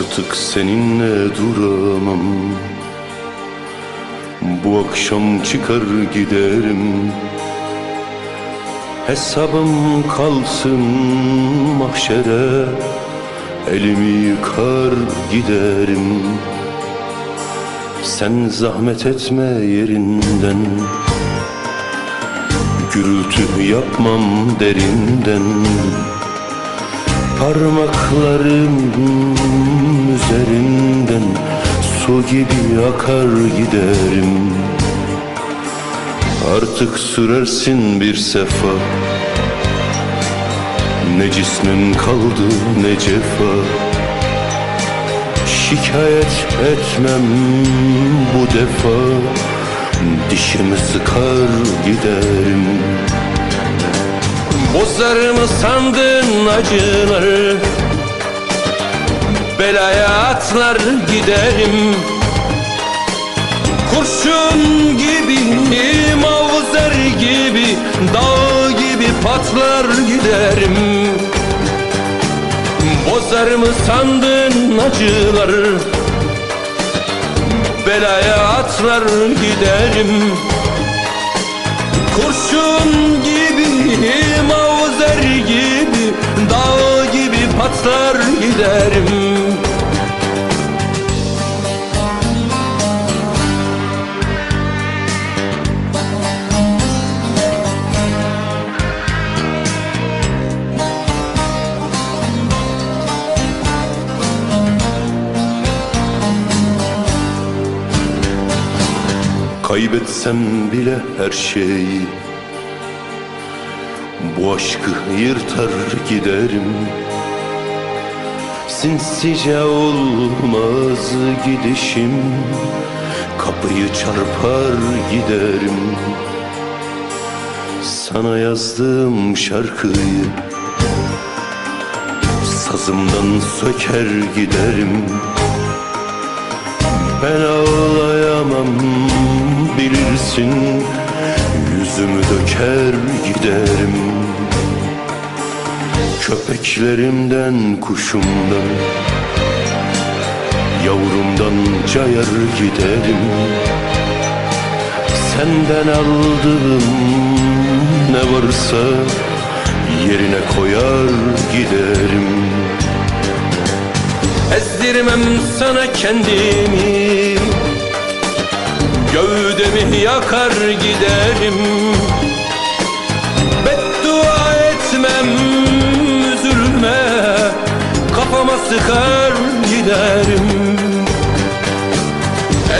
Artık seninle duramam. Bu akşam çıkar giderim. Hesabım kalsın mahşere. Elimi yıkar giderim. Sen zahmet etme yerinden. Gürültü yapmam derinden Parmaklarım üzerinden Su gibi akar giderim. Artık sürersin bir sefa. Ne cismin kaldı ne cefa. Şikayet etmem bu defa. Dişimi sıkar giderim Bozar mı sandın acıları. Belaya atlar giderim. Kurşun gibi, mavzer gibi Dağ gibi patlar giderim. Bozar mı sandın acıları. Belaya atlar giderim. Kurşun gibi, mavzer giderim Kaybetsem bile her şeyi Bu aşkı yırtar giderim Sinsice olmaz gidişim Kapıyı çarpar giderim. Sana yazdığım şarkıyı Sazımdan söker giderim. Ben ağlayamam bilirsin Yüzümü döker giderim Köpeklerimden kuşumdan. Yavrumdan cayar giderim. Senden aldığım ne varsa Yerine koyar giderim. Ezdirmem sana kendimi. Gövdemi yakar giderim sıkar giderim.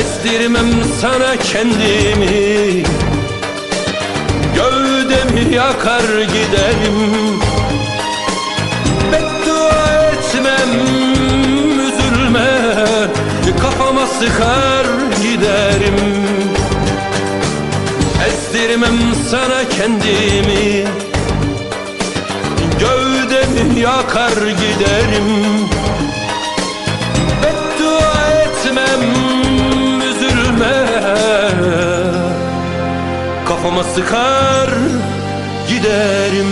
Ezdirmem sana kendimi. Gövdemi yakar giderim. Beddua etmem üzülme. Kafama sıkar giderim. Ezdirmem sana kendimi. Gövdemi yakar giderim Sıkar giderim